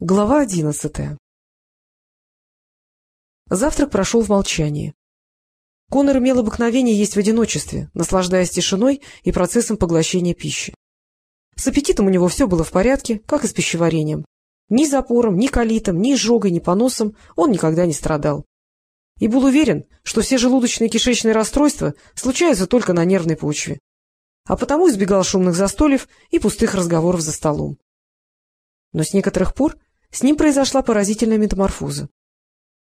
Глава одиннадцатая Завтрак прошел в молчании. Конор имел обыкновение есть в одиночестве, наслаждаясь тишиной и процессом поглощения пищи. С аппетитом у него все было в порядке, как и с пищеварением. Ни запором, ни колитом, ни изжогой, ни поносом он никогда не страдал. И был уверен, что все желудочные и кишечные расстройства случаются только на нервной почве. А потому избегал шумных застольев и пустых разговоров за столом. Но с некоторых пор с ним произошла поразительная метаморфоза.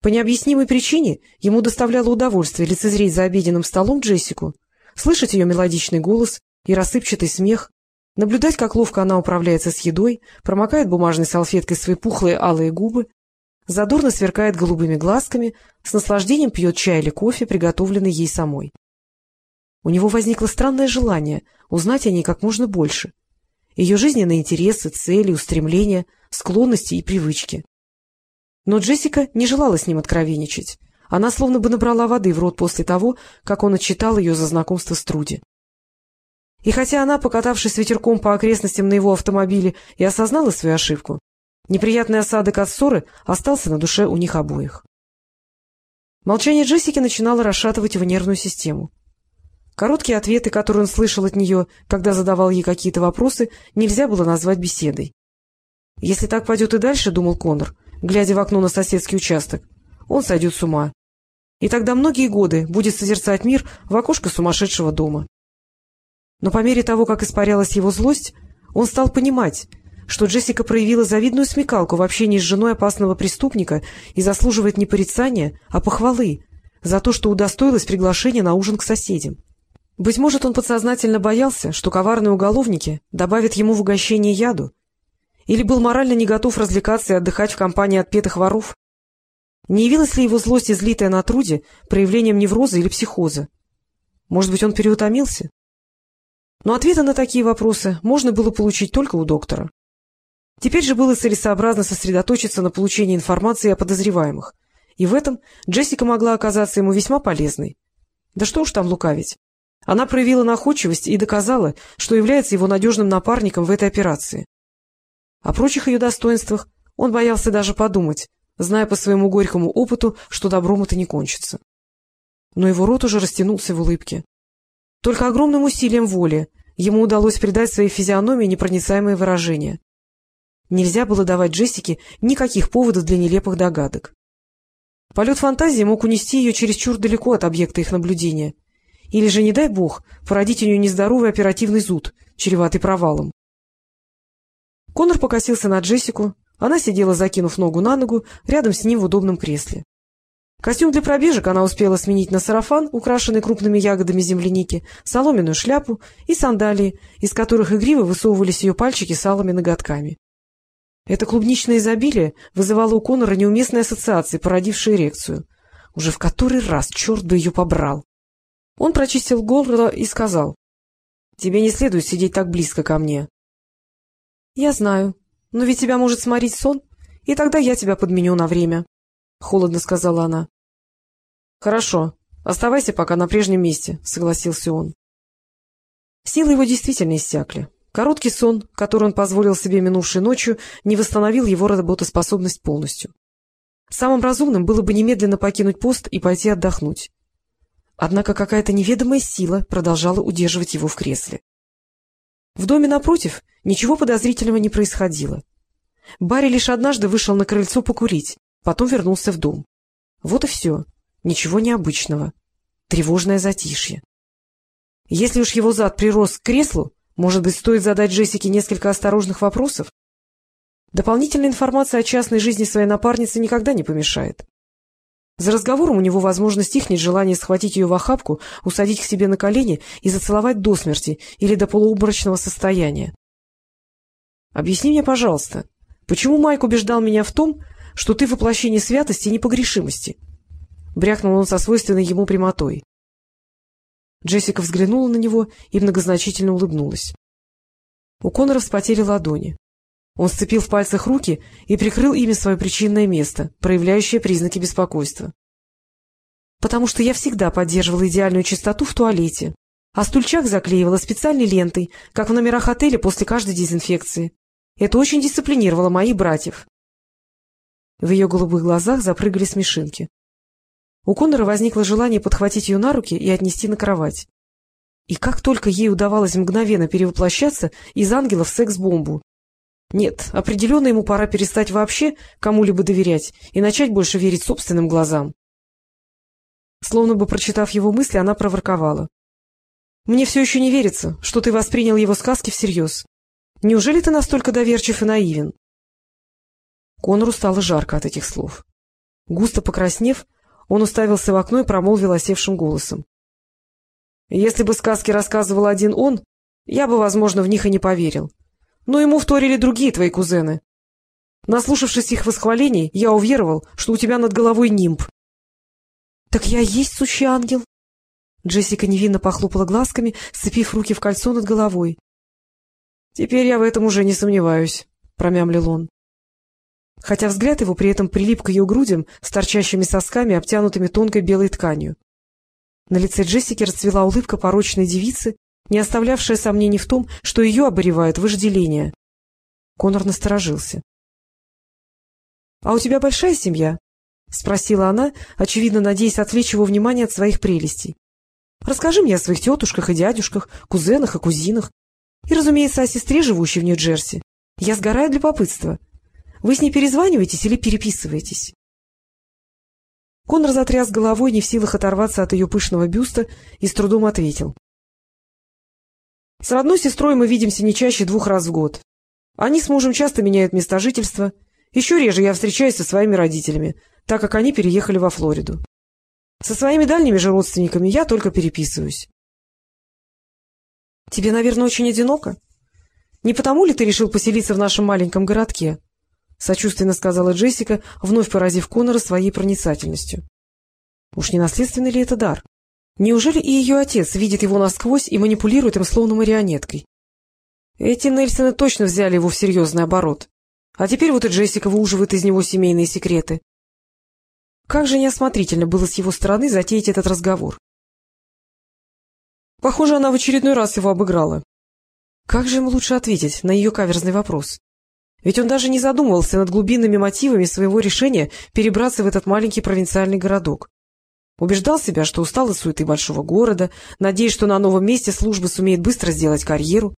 По необъяснимой причине ему доставляло удовольствие лицезреть за обеденным столом Джессику, слышать ее мелодичный голос и рассыпчатый смех, наблюдать, как ловко она управляется с едой, промокает бумажной салфеткой свои пухлые алые губы, задорно сверкает голубыми глазками, с наслаждением пьет чай или кофе, приготовленный ей самой. У него возникло странное желание узнать о ней как можно больше, ее жизненные интересы, цели, устремления, склонности и привычки. Но Джессика не желала с ним откровенничать. Она словно бы набрала воды в рот после того, как он отчитал ее за знакомство с Труди. И хотя она, покатавшись ветерком по окрестностям на его автомобиле, и осознала свою ошибку, неприятный осадок от ссоры остался на душе у них обоих. Молчание Джессики начинало расшатывать его нервную систему. Короткие ответы, которые он слышал от нее, когда задавал ей какие-то вопросы, нельзя было назвать беседой. Если так пойдет и дальше, — думал Конор, глядя в окно на соседский участок, — он сойдет с ума. И тогда многие годы будет созерцать мир в окошко сумасшедшего дома. Но по мере того, как испарялась его злость, он стал понимать, что Джессика проявила завидную смекалку в общении с женой опасного преступника и заслуживает не порицания, а похвалы за то, что удостоилась приглашения на ужин к соседям. Быть может, он подсознательно боялся, что коварные уголовники добавят ему в угощение яду, или был морально не готов развлекаться и отдыхать в компании отпетых воров. Не явилась ли его злость, излитая на труде, проявлением невроза или психоза? Может быть, он переутомился? Но ответы на такие вопросы можно было получить только у доктора. Теперь же было целесообразно сосредоточиться на получении информации о подозреваемых, и в этом Джессика могла оказаться ему весьма полезной. Да что уж там лукавить. Она проявила находчивость и доказала, что является его надежным напарником в этой операции. О прочих ее достоинствах он боялся даже подумать, зная по своему горькому опыту, что добром это не кончится. Но его рот уже растянулся в улыбке. Только огромным усилием воли ему удалось придать своей физиономии непроницаемое выражение. Нельзя было давать Джессике никаких поводов для нелепых догадок. Полет фантазии мог унести ее чересчур далеко от объекта их наблюдения, или же, не дай бог, породить у нее нездоровый оперативный зуд, чреватый провалом. Конор покосился на Джессику. Она сидела, закинув ногу на ногу, рядом с ним в удобном кресле. Костюм для пробежек она успела сменить на сарафан, украшенный крупными ягодами земляники, соломенную шляпу и сандалии, из которых игриво высовывались ее пальчики с алыми ноготками. Это клубничное изобилие вызывало у Конора неуместные ассоциации, породившие эрекцию. Уже в который раз черт бы ее побрал! Он прочистил горло и сказал. — Тебе не следует сидеть так близко ко мне. — Я знаю, но ведь тебя может сморить сон, и тогда я тебя подменю на время, — холодно сказала она. — Хорошо, оставайся пока на прежнем месте, — согласился он. Силы его действительно иссякли. Короткий сон, который он позволил себе минувшей ночью, не восстановил его работоспособность полностью. Самым разумным было бы немедленно покинуть пост и пойти отдохнуть. Однако какая-то неведомая сила продолжала удерживать его в кресле. В доме напротив ничего подозрительного не происходило. Барри лишь однажды вышел на крыльцо покурить, потом вернулся в дом. Вот и все. Ничего необычного. Тревожное затишье. Если уж его зад прирос к креслу, может быть, стоит задать Джессике несколько осторожных вопросов? Дополнительная информация о частной жизни своей напарницы никогда не помешает. За разговором у него возможно стихнет желание схватить ее в охапку, усадить к себе на колени и зацеловать до смерти или до полуобморочного состояния. — Объясни мне, пожалуйста, почему Майк убеждал меня в том, что ты воплощение святости и непогрешимости? Брякнул он со свойственной ему прямотой. Джессика взглянула на него и многозначительно улыбнулась. У Конора вспотели ладони. Он сцепил в пальцах руки и прикрыл ими свое причинное место, проявляющее признаки беспокойства. — Потому что я всегда поддерживала идеальную чистоту в туалете, а стульчак заклеивала специальной лентой, как в номерах отеля после каждой дезинфекции. Это очень дисциплинировало моих братьев. В ее голубых глазах запрыгали смешинки. У Коннора возникло желание подхватить ее на руки и отнести на кровать. И как только ей удавалось мгновенно перевоплощаться из ангела в секс-бомбу. Нет, определенно ему пора перестать вообще кому-либо доверять и начать больше верить собственным глазам. Словно бы прочитав его мысли, она проворковала. — Мне все еще не верится, что ты воспринял его сказки всерьез. Неужели ты настолько доверчив и наивен? Конору стало жарко от этих слов. Густо покраснев, он уставился в окно и промолвил осевшим голосом. — Если бы сказки рассказывал один он, я бы, возможно, в них и не поверил. Но ему вторили другие твои кузены. Наслушавшись их восхвалений, я уверовал, что у тебя над головой нимб. — Так я есть сущий ангел? Джессика невинно похлопала глазками, сцепив руки в кольцо над головой. — Теперь я в этом уже не сомневаюсь, — промямлил он. Хотя взгляд его при этом прилип к ее грудям с торчащими сосками, обтянутыми тонкой белой тканью. На лице Джессики расцвела улыбка порочной девицы, не оставлявшая сомнений в том, что ее оборевает вожделение. Конор насторожился. — А у тебя большая семья? — спросила она, очевидно, надеясь отвлечь его внимание от своих прелестей. — Расскажи мне о своих тетушках и дядюшках, кузенах и кузинах. И, разумеется, о сестре, живущей в Нью-Джерси. Я сгораю для любопытства. Вы с ней перезваниваетесь или переписываетесь? Конор затряс головой, не в силах оторваться от ее пышного бюста, и с трудом ответил. — С родной сестрой мы видимся не чаще двух раз в год. Они с мужем часто меняют места жительства. Еще реже я встречаюсь со своими родителями, так как они переехали во Флориду. Со своими дальними же родственниками я только переписываюсь. — Тебе, наверное, очень одиноко? Не потому ли ты решил поселиться в нашем маленьком городке? — сочувственно сказала Джессика, вновь поразив Конора своей проницательностью. — Уж не наследственный ли это дар? Неужели и ее отец видит его насквозь и манипулирует им словно марионеткой? Эти Нельсоны точно взяли его в серьезный оборот. А теперь вот и Джессика выуживает из него семейные секреты. Как же неосмотрительно было с его стороны затеять этот разговор. Похоже, она в очередной раз его обыграла. Как же ему лучше ответить на ее каверзный вопрос? Ведь он даже не задумывался над глубинными мотивами своего решения перебраться в этот маленький провинциальный городок. Убеждал себя, что устал от суеты большого города, надеясь, что на новом месте служба сумеет быстро сделать карьеру.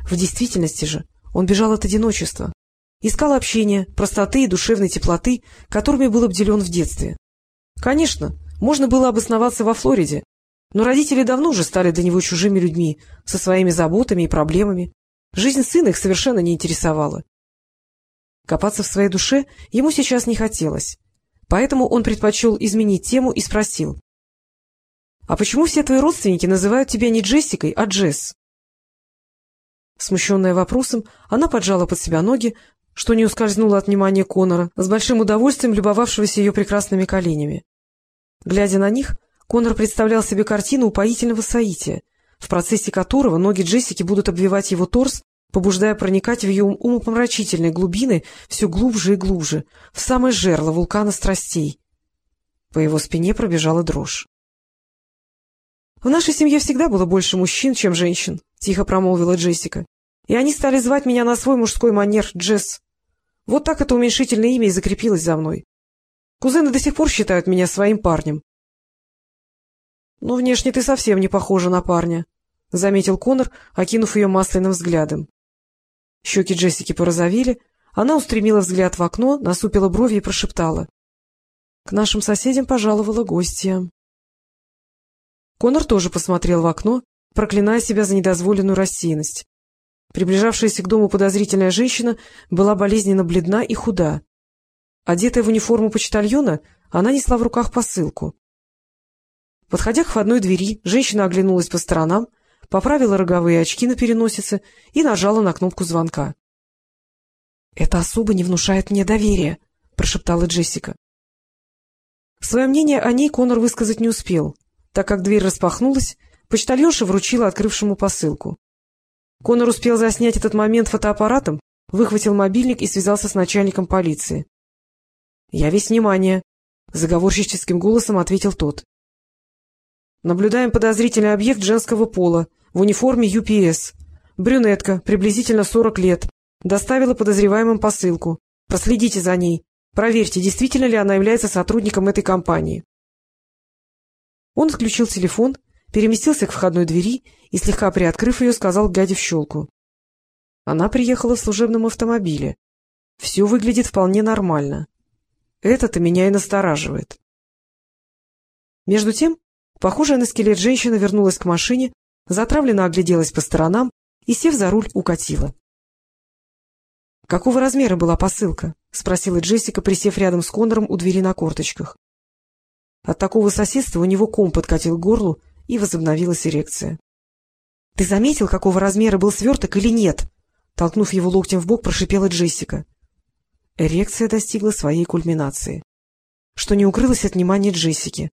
В действительности же он бежал от одиночества. Искал общения, простоты и душевной теплоты, которыми был обделен в детстве. Конечно, можно было обосноваться во Флориде, но родители давно уже стали для него чужими людьми, со своими заботами и проблемами. Жизнь сына их совершенно не интересовала. Копаться в своей душе ему сейчас не хотелось, поэтому он предпочел изменить тему и спросил. — А почему все твои родственники называют тебя не Джессикой, а Джесс? Смущенная вопросом, она поджала под себя ноги, что не ускользнуло от внимания Конора, с большим удовольствием любовавшегося ее прекрасными коленями. Глядя на них, Конор представлял себе картину упоительного соития, в процессе которого ноги Джессики будут обвивать его торс, побуждая проникать в ее умопомрачительные глубины все глубже и глубже, в самое жерло вулкана страстей. По его спине пробежала дрожь. — В нашей семье всегда было больше мужчин, чем женщин, — тихо промолвила Джессика. — И они стали звать меня на свой мужской манер Джесс. Вот так это уменьшительное имя и закрепилось за мной. Кузены до сих пор считают меня своим парнем. — Ну, внешне ты совсем не похожа на парня, — заметил Конор, окинув ее масляным взглядом. Щеки Джессики порозовели, она устремила взгляд в окно, насупила брови и прошептала. — К нашим соседям пожаловала гостья. Конор тоже посмотрел в окно, проклиная себя за недозволенную рассеянность. Приближавшаяся к дому подозрительная женщина была болезненно бледна и худа. Одетая в униформу почтальона, она несла в руках посылку. Подходя к входной двери, женщина оглянулась по сторонам, поправила роговые очки на переносице и нажала на кнопку звонка. — Это особо не внушает мне доверия, — прошептала Джессика. Свое мнение о ней Конор высказать не успел, так как дверь распахнулась, почтальонша вручила открывшему посылку. Конор успел заснять этот момент фотоаппаратом, выхватил мобильник и связался с начальником полиции. — Я весь внимание, — заговорщическим голосом ответил тот. Наблюдаем подозрительный объект женского пола в униформе UPS. Брюнетка, приблизительно 40 лет. Доставила подозреваемым посылку. Проследите за ней. Проверьте, действительно ли она является сотрудником этой компании. Он отключил телефон, переместился к входной двери и, слегка приоткрыв ее, сказал, глядя в щелку. Она приехала в служебном автомобиле. Все выглядит вполне нормально. Это-то меня и настораживает. Между тем, похожая на скелет женщина вернулась к машине, затравленно огляделась по сторонам и, сев за руль, укатила. — Какого размера была посылка? — спросила Джессика, присев рядом с Коннором у двери на корточках. От такого соседства у него ком подкатил к горлу, и возобновилась эрекция. — Ты заметил, какого размера был сверток или нет? Толкнув его локтем в бок, прошипела Джессика. Эрекция достигла своей кульминации, что не укрылось от внимания Джессики.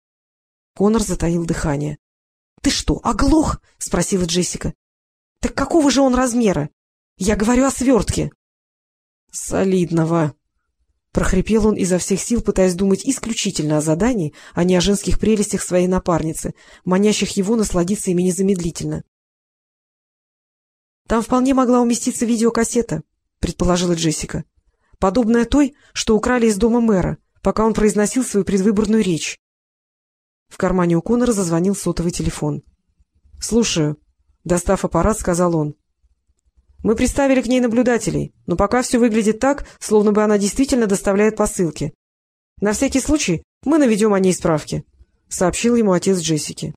Конор затаил дыхание. — Ты что, оглох? — спросила Джессика. — Так какого же он размера? Я говорю о свертке. — Солидного, — прохрипел он изо всех сил, пытаясь думать исключительно о задании, а не о женских прелестях своей напарницы, манящих его насладиться ими незамедлительно. — Там вполне могла уместиться видеокассета, — предположила Джессика, — подобная той, что украли из дома мэра, пока он произносил свою предвыборную речь. В кармане у Конора зазвонил сотовый телефон. — Слушаю. Достав аппарат, сказал он. Мы приставили к ней наблюдателей, но пока все выглядит так, словно бы она действительно доставляет посылки. На всякий случай мы наведем о ней справки, — сообщил ему отец Джессики.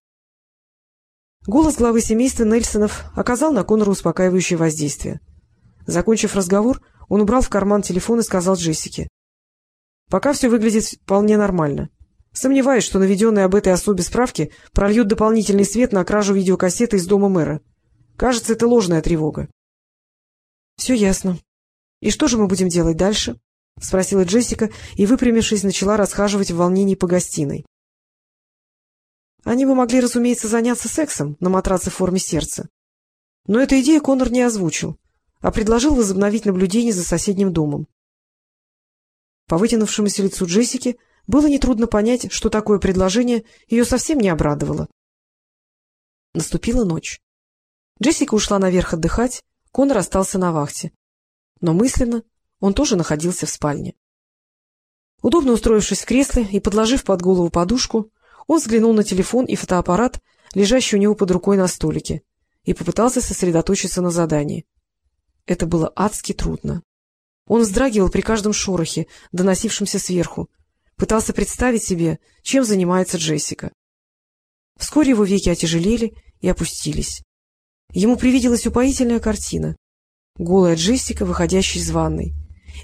Голос главы семейства Нельсонов оказал на Конора успокаивающее воздействие. Закончив разговор, он убрал в карман телефон и сказал Джессике. — Пока все выглядит вполне нормально. Сомневаюсь, что наведенные об этой особе справки прольют дополнительный свет на кражу видеокассеты из дома мэра. Кажется, это ложная тревога. — Все ясно. И что же мы будем делать дальше? — спросила Джессика и, выпрямившись, начала расхаживать в волнении по гостиной. Они бы могли, разумеется, заняться сексом на матраце в форме сердца. Но эту идею Конор не озвучил, а предложил возобновить наблюдение за соседним домом. По вытянувшемуся лицу Джессики было нетрудно понять, что такое предложение ее совсем не обрадовало. Наступила ночь. Джессика ушла наверх отдыхать, Конор остался на вахте. Но мысленно он тоже находился в спальне. Удобно устроившись в кресле и подложив под голову подушку, он взглянул на телефон и фотоаппарат, лежащий у него под рукой на столике, и попытался сосредоточиться на задании. Это было адски трудно. Он вздрагивал при каждом шорохе, доносившемся сверху, пытался представить себе, чем занимается Джессика. Вскоре его веки отяжелели и опустились. Ему привиделась упоительная картина. Голая Джессика, выходящая из ванной.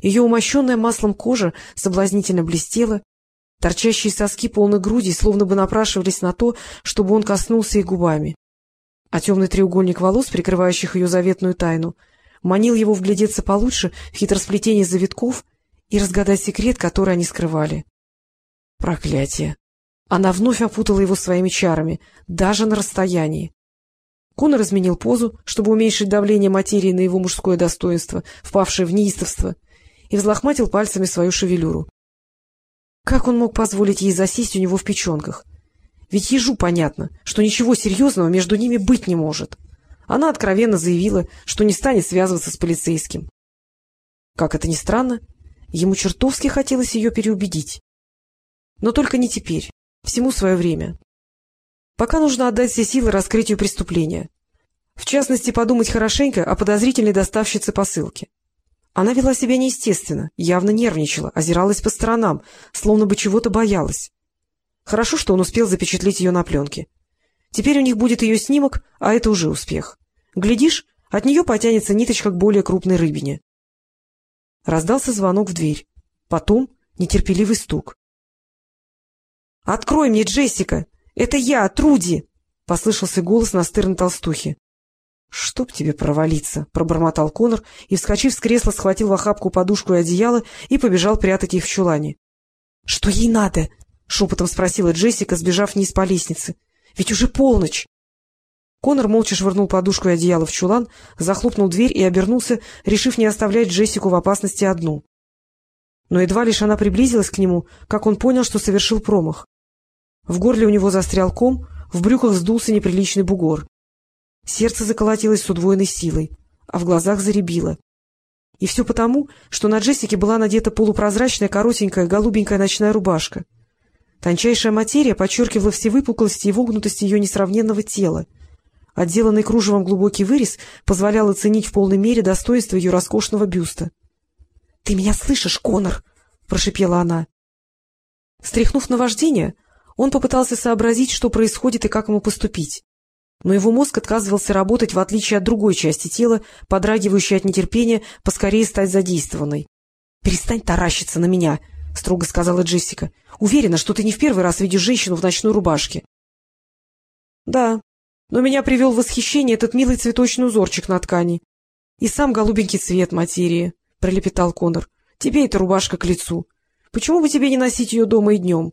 Ее умощенная маслом кожа соблазнительно блестела, торчащие соски полной груди словно бы напрашивались на то, чтобы он коснулся их губами. А темный треугольник волос, прикрывающих ее заветную тайну, манил его вглядеться получше в хитросплетение завитков и разгадать секрет, который они скрывали. Проклятие! Она вновь опутала его своими чарами, даже на расстоянии. Конор изменил позу, чтобы уменьшить давление материи на его мужское достоинство, впавшее в неистовство, и взлохматил пальцами свою шевелюру. Как он мог позволить ей засесть у него в печенках? Ведь ежу понятно, что ничего серьезного между ними быть не может. Она откровенно заявила, что не станет связываться с полицейским. Как это ни странно, ему чертовски хотелось ее переубедить. Но только не теперь, всему свое время. Пока нужно отдать все силы раскрытию преступления. В частности, подумать хорошенько о подозрительной доставщице посылки. Она вела себя неестественно, явно нервничала, озиралась по сторонам, словно бы чего-то боялась. Хорошо, что он успел запечатлеть ее на пленке. Теперь у них будет ее снимок, а это уже успех. Глядишь, от нее потянется ниточка к более крупной рыбине. Раздался звонок в дверь. Потом нетерпеливый стук. — Открой мне, Джессика! Это я, Труди! — послышался голос настырной толстухи. — Чтоб тебе провалиться! — пробормотал Конор и, вскочив с кресла, схватил в охапку подушку и одеяло и побежал прятать их в чулане. — Что ей надо? — шепотом спросила Джессика, сбежав вниз по лестнице. — Ведь уже полночь! Конор молча швырнул подушку и одеяло в чулан, захлопнул дверь и обернулся, решив не оставлять Джессику в опасности одну. Но едва лишь она приблизилась к нему, как он понял, что совершил промах. В горле у него застрял ком, в брюках сдулся неприличный бугор. Сердце заколотилось с удвоенной силой, а в глазах заребило. И все потому, что на Джессике была надета полупрозрачная коротенькая голубенькая ночная рубашка. Тончайшая материя подчеркивала все выпуклости и вогнутости ее несравненного тела. Отделанный кружевом глубокий вырез позволял оценить в полной мере достоинство ее роскошного бюста. — Ты меня слышишь, Конор? — прошипела она. Стряхнув наваждение, он попытался сообразить, что происходит и как ему поступить. Но его мозг отказывался работать, в отличие от другой части тела, подрагивающей от нетерпения поскорее стать задействованной. — Перестань таращиться на меня! — строго сказала Джессика. — Уверена, что ты не в первый раз видишь женщину в ночной рубашке. — Да, но меня привел в восхищение этот милый цветочный узорчик на ткани. И сам голубенький цвет материи, — пролепетал Конор. — Тебе эта рубашка к лицу. Почему бы тебе не носить ее дома и днем?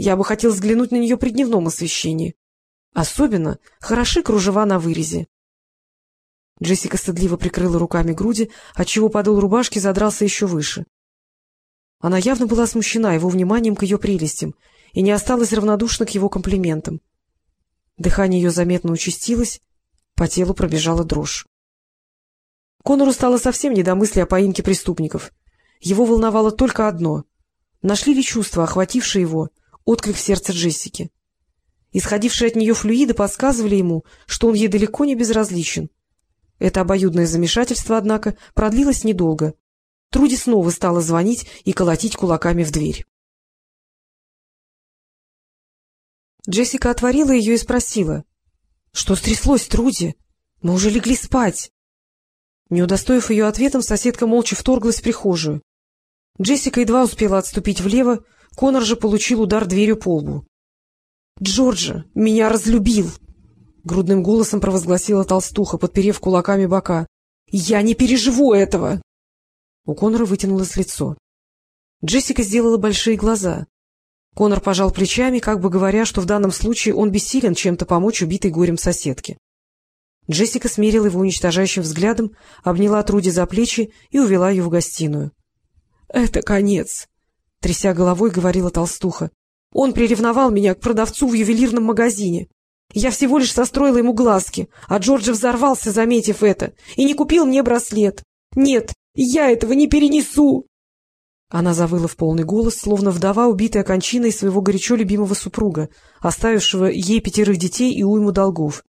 Я бы хотел взглянуть на нее при дневном освещении. Особенно хороши кружева на вырезе. Джессика стыдливо прикрыла руками груди, отчего подол рубашки задрался еще выше. Она явно была смущена его вниманием к ее прелестям и не осталась равнодушна к его комплиментам. Дыхание ее заметно участилось, по телу пробежала дрожь. Конору стало совсем не до мысли о поимке преступников. Его волновало только одно — нашли ли чувства, охватившие его, отклик в сердце Джессики. Исходившие от нее флюиды подсказывали ему, что он ей далеко не безразличен. Это обоюдное замешательство, однако, продлилось недолго. Труди снова стала звонить и колотить кулаками в дверь. Джессика отворила ее и спросила. — Что стряслось, Труди? Мы уже легли спать. Не удостоив ее ответом, соседка молча вторглась в прихожую. Джессика едва успела отступить влево, Конор же получил удар дверью по лбу. — Джорджа меня разлюбил! — грудным голосом провозгласила толстуха, подперев кулаками бока. — Я не переживу этого! У Конора вытянулось лицо. Джессика сделала большие глаза. Конор пожал плечами, как бы говоря, что в данном случае он бессилен чем-то помочь убитой горем соседке. Джессика смерила его уничтожающим взглядом, обняла Труди за плечи и увела ее в гостиную. — Это конец! — тряся головой, говорила толстуха. — Он приревновал меня к продавцу в ювелирном магазине. Я всего лишь состроила ему глазки, а Джорджи взорвался, заметив это, и не купил мне браслет. Нет, я этого не перенесу! Она завыла в полный голос, словно вдова, убитая кончиной своего горячо любимого супруга, оставившего ей пятерых детей и уйму долгов.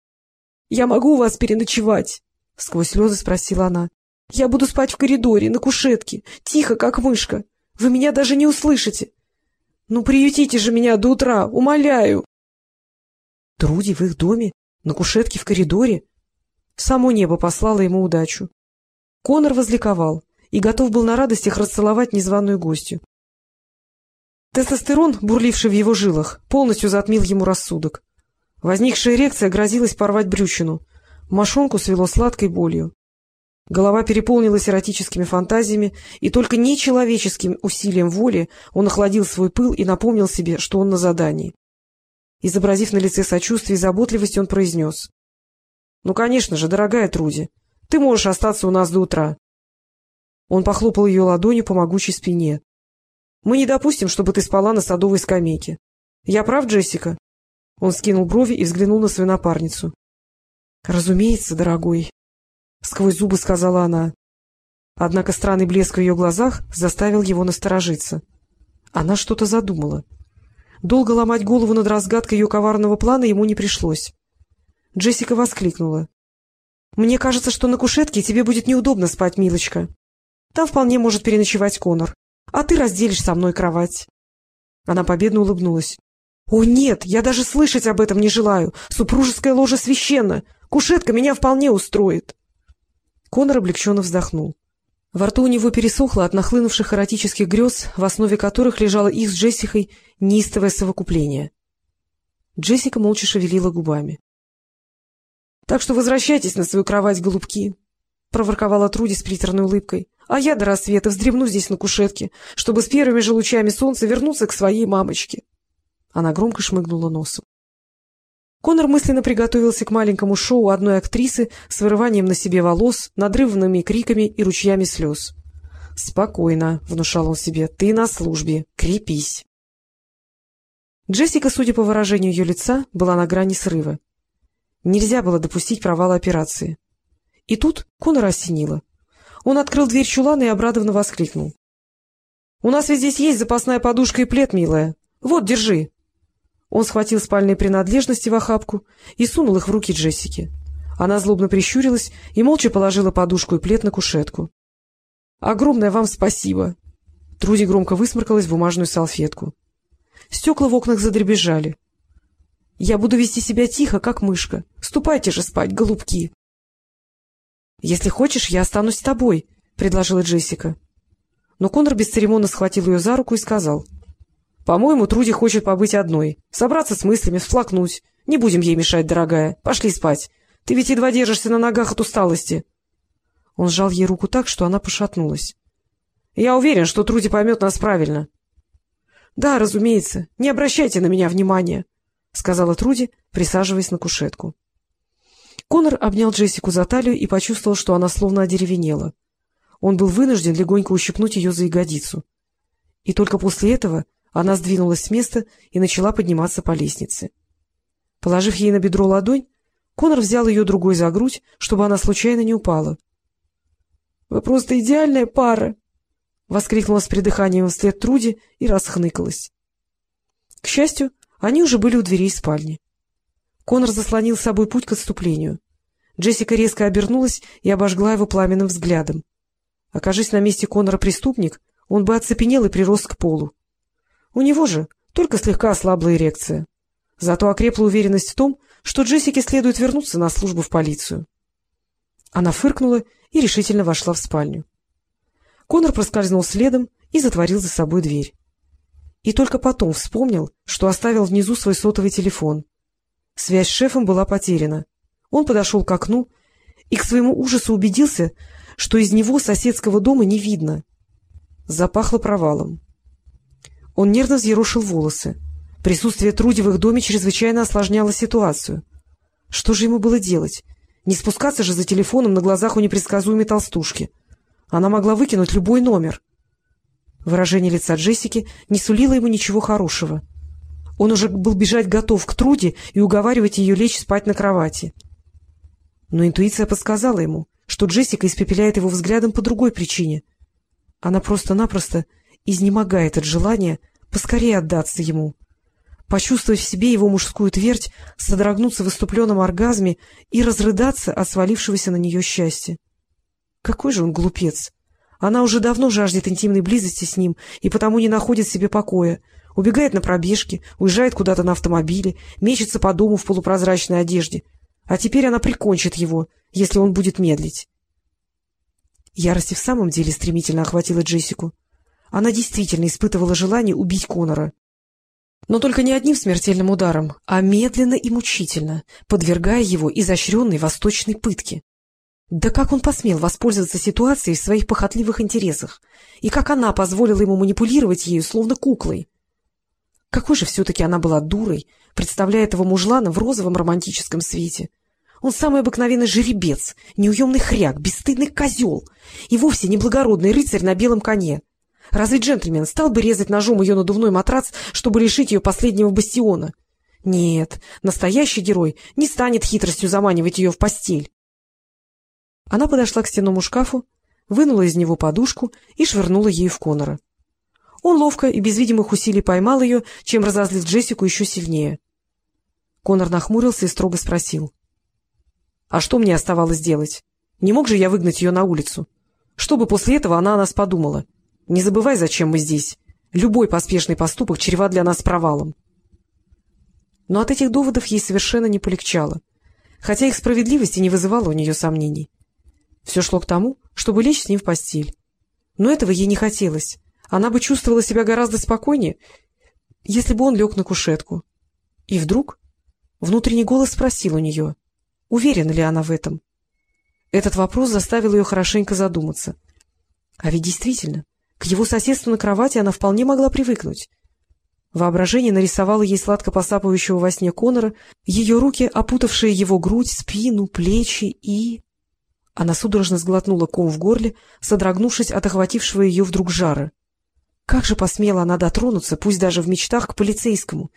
— Я могу у вас переночевать? — сквозь слезы спросила она. — Я буду спать в коридоре, на кушетке, тихо, как мышка. Вы меня даже не услышите. Ну, приютите же меня до утра, умоляю. Труди в их доме, на кушетке в коридоре? Само небо послало ему удачу. Конор возликовал и готов был на радостях расцеловать незваную гостью. Тестостерон, бурливший в его жилах, полностью затмил ему рассудок. Возникшая эрекция грозилась порвать брючину. Мошонку свело сладкой болью. Голова переполнилась эротическими фантазиями, и только нечеловеческим усилием воли он охладил свой пыл и напомнил себе, что он на задании. Изобразив на лице сочувствие и заботливость, он произнес. — Ну, конечно же, дорогая Труди, ты можешь остаться у нас до утра. Он похлопал ее ладонью по могучей спине. — Мы не допустим, чтобы ты спала на садовой скамейке. Я прав, Джессика? Он скинул брови и взглянул на свою напарницу. — Разумеется, дорогой, — сквозь зубы сказала она. Однако странный блеск в ее глазах заставил его насторожиться. Она что-то задумала. Долго ломать голову над разгадкой ее коварного плана ему не пришлось. Джессика воскликнула. — Мне кажется, что на кушетке тебе будет неудобно спать, милочка. Там вполне может переночевать Конор, а ты разделишь со мной кровать. Она победно улыбнулась. — О, нет, я даже слышать об этом не желаю. Супружеское ложе священно. Кушетка меня вполне устроит. Конор облегченно вздохнул. Во рту у него пересохло от нахлынувших эротических грез, в основе которых лежало их с Джессикой неистовое совокупление. Джессика молча шевелила губами. — Так что возвращайтесь на свою кровать, голубки, — проворковала Труди с приторной улыбкой. — А я до рассвета вздремну здесь на кушетке, чтобы с первыми же лучами солнца вернуться к своей мамочке. Она громко шмыгнула носом. Конор мысленно приготовился к маленькому шоу одной актрисы с вырыванием на себе волос, надрывными криками и ручьями слез. — Спокойно, — внушал он себе, — ты на службе, крепись. Джессика, судя по выражению ее лица, была на грани срыва. Нельзя было допустить провала операции. И тут Конора осенило. Он открыл дверь чулана и обрадованно воскликнул. — У нас ведь здесь есть запасная подушка и плед, милая. Вот, держи. Он схватил спальные принадлежности в охапку и сунул их в руки Джессики. Она злобно прищурилась и молча положила подушку и плед на кушетку. — Огромное вам спасибо! Труди громко высморкалась в бумажную салфетку. Стекла в окнах задребезжали. — Я буду вести себя тихо, как мышка. Ступайте же спать, голубки! — Если хочешь, я останусь с тобой, — предложила Джессика. Но Конор бесцеремонно схватил ее за руку и сказал —— По-моему, Труди хочет побыть одной, собраться с мыслями, всплакнуть. Не будем ей мешать, дорогая. Пошли спать. Ты ведь едва держишься на ногах от усталости. Он сжал ей руку так, что она пошатнулась. — Я уверен, что Труди поймет нас правильно. — Да, разумеется. Не обращайте на меня внимания, — сказала Труди, присаживаясь на кушетку. Конор обнял Джессику за талию и почувствовал, что она словно одеревенела. Он был вынужден легонько ущипнуть ее за ягодицу. И только после этого она сдвинулась с места и начала подниматься по лестнице. Положив ей на бедро ладонь, Конор взял ее другой за грудь, чтобы она случайно не упала. — Вы просто идеальная пара! — воскликнула с придыханием вслед Труди и расхныкалась. К счастью, они уже были у дверей спальни. Конор заслонил с собой путь к отступлению. Джессика резко обернулась и обожгла его пламенным взглядом. Окажись на месте Конора преступник, он бы оцепенел и прирос к полу. У него же только слегка ослабла эрекция. Зато окрепла уверенность в том, что Джессике следует вернуться на службу в полицию. Она фыркнула и решительно вошла в спальню. Конор проскользнул следом и затворил за собой дверь. И только потом вспомнил, что оставил внизу свой сотовый телефон. Связь с шефом была потеряна. Он подошел к окну и к своему ужасу убедился, что из него соседского дома не видно. Запахло провалом. Он нервно взъерошил волосы. Присутствие Труди в их доме чрезвычайно осложняло ситуацию. Что же ему было делать? Не спускаться же за телефоном на глазах у непредсказуемой толстушки. Она могла выкинуть любой номер. Выражение лица Джессики не сулило ему ничего хорошего. Он уже был бежать готов к Труди и уговаривать ее лечь спать на кровати. Но интуиция подсказала ему, что Джессика испепеляет его взглядом по другой причине. Она просто-напросто изнемогает от желания поскорее отдаться ему, почувствовать в себе его мужскую твердь, содрогнуться в выступленном оргазме и разрыдаться от свалившегося на нее счастья. Какой же он глупец! Она уже давно жаждет интимной близости с ним и потому не находит себе покоя, убегает на пробежки, уезжает куда-то на автомобиле, мечется по дому в полупрозрачной одежде. А теперь она прикончит его, если он будет медлить. Ярость в самом деле стремительно охватила Джессику. Она действительно испытывала желание убить Конора. Но только не одним смертельным ударом, а медленно и мучительно, подвергая его изощренной восточной пытке. Да как он посмел воспользоваться ситуацией в своих похотливых интересах? И как она позволила ему манипулировать ею, словно куклой? Какой же все-таки она была дурой, представляя этого мужлана в розовом романтическом свете. Он самый обыкновенный жеребец, неуемный хряк, бесстыдный козел и вовсе не благородный рыцарь на белом коне. Разве джентльмен стал бы резать ножом ее надувной матрац, чтобы лишить ее последнего бастиона? Нет, настоящий герой не станет хитростью заманивать ее в постель. Она подошла к стенному шкафу, вынула из него подушку и швырнула ею в Конора. Он ловко и без видимых усилий поймал ее, чем разозлил Джессику еще сильнее. Конор нахмурился и строго спросил. — А что мне оставалось делать? Не мог же я выгнать ее на улицу? Чтобы после этого она о нас подумала? — не забывай, зачем мы здесь. Любой поспешный поступок чреват для нас провалом. Но от этих доводов ей совершенно не полегчало, хотя их справедливости не вызывала у нее сомнений. Все шло к тому, чтобы лечь с ним в постель. Но этого ей не хотелось. Она бы чувствовала себя гораздо спокойнее, если бы он лег на кушетку. И вдруг внутренний голос спросил у нее, уверена ли она в этом. Этот вопрос заставил ее хорошенько задуматься. А ведь действительно, к его соседству на кровати она вполне могла привыкнуть. Воображение нарисовало ей сладко посапывающего во сне Конора, ее руки, опутавшие его грудь, спину, плечи и... Она судорожно сглотнула ком в горле, содрогнувшись от охватившего ее вдруг жара. Как же посмела она дотронуться, пусть даже в мечтах, к полицейскому?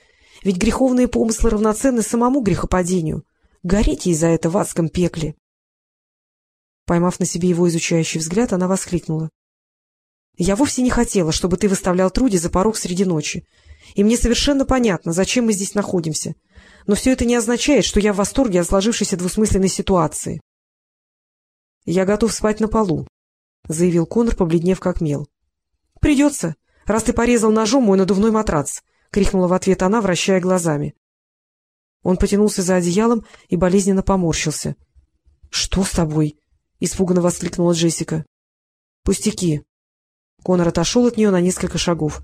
Ведь греховные помыслы равноценны самому грехопадению. Гореть ей за это в адском пекле. Поймав на себе его изучающий взгляд, она воскликнула. — Я вовсе не хотела, чтобы ты выставлял Труди за порог среди ночи. И мне совершенно понятно, зачем мы здесь находимся. Но все это не означает, что я в восторге от сложившейся двусмысленной ситуации. — Я готов спать на полу, — заявил Конор, побледнев как мел. — Придется, раз ты порезал ножом мой надувной матрац, — крикнула в ответ она, вращая глазами. Он потянулся за одеялом и болезненно поморщился. — Что с тобой? — испуганно воскликнула Джессика. — Пустяки. Конор отошел от нее на несколько шагов.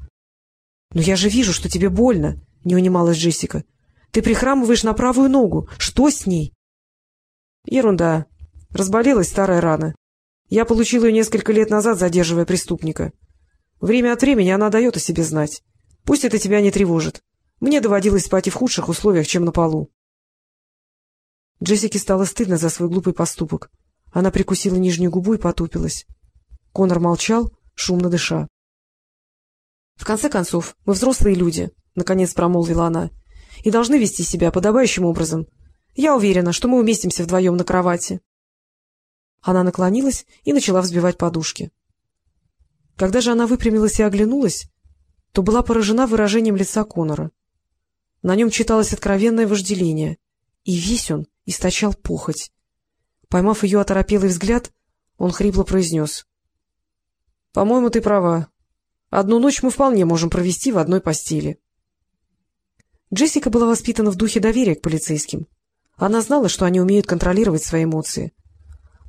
— Но я же вижу, что тебе больно, — не унималась Джессика. — Ты прихрамываешь на правую ногу. Что с ней? — Ерунда. Разболелась старая рана. Я получил ее несколько лет назад, задерживая преступника. Время от времени она дает о себе знать. Пусть это тебя не тревожит. Мне доводилось спать и в худших условиях, чем на полу. Джессике стало стыдно за свой глупый поступок. Она прикусила нижнюю губу и потупилась. Конор молчал, шумно дыша. — В конце концов, мы взрослые люди, — наконец промолвила она, — и должны вести себя подобающим образом. Я уверена, что мы уместимся вдвоем на кровати. Она наклонилась и начала взбивать подушки. Когда же она выпрямилась и оглянулась, то была поражена выражением лица Конора. На нем читалось откровенное вожделение, и весь он источал похоть. Поймав ее оторопелый взгляд, он хрипло произнес. — По-моему, ты права. Одну ночь мы вполне можем провести в одной постели. Джессика была воспитана в духе доверия к полицейским. Она знала, что они умеют контролировать свои эмоции.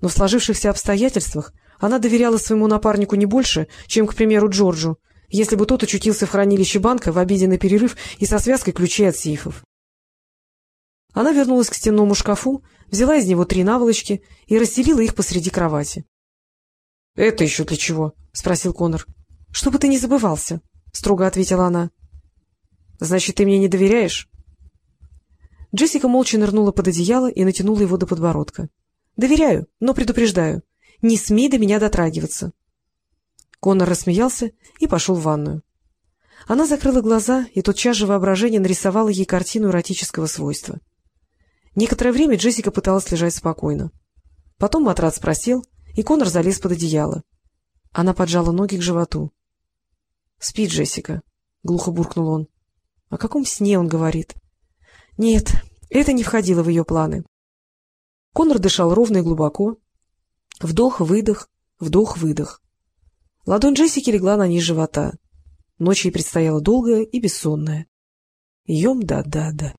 Но в сложившихся обстоятельствах она доверяла своему напарнику не больше, чем, к примеру, Джорджу, если бы тот очутился в хранилище банка в обеденный перерыв и со связкой ключей от сейфов. Она вернулась к стенному шкафу, взяла из него три наволочки и расстелила их посреди кровати. — Это еще для чего? — спросил Конор. — Чтобы ты не забывался, — строго ответила она. — Значит, ты мне не доверяешь? Джессика молча нырнула под одеяло и натянула его до подбородка. — Доверяю, но предупреждаю. Не смей до меня дотрагиваться. Конор рассмеялся и пошел в ванную. Она закрыла глаза, и тотчас же воображение нарисовало ей картину эротического свойства. Некоторое время Джессика пыталась лежать спокойно. Потом матрац просел, и Конор залез под одеяло. Она поджала ноги к животу. — Спи, Джессика, — глухо буркнул он. О каком сне он говорит? Нет, это не входило в ее планы. Конор дышал ровно и глубоко. Вдох-выдох, вдох-выдох. Ладонь Джессики легла на низ живота. Ночь ей предстояла долгая и бессонная. Йом-да-да-да.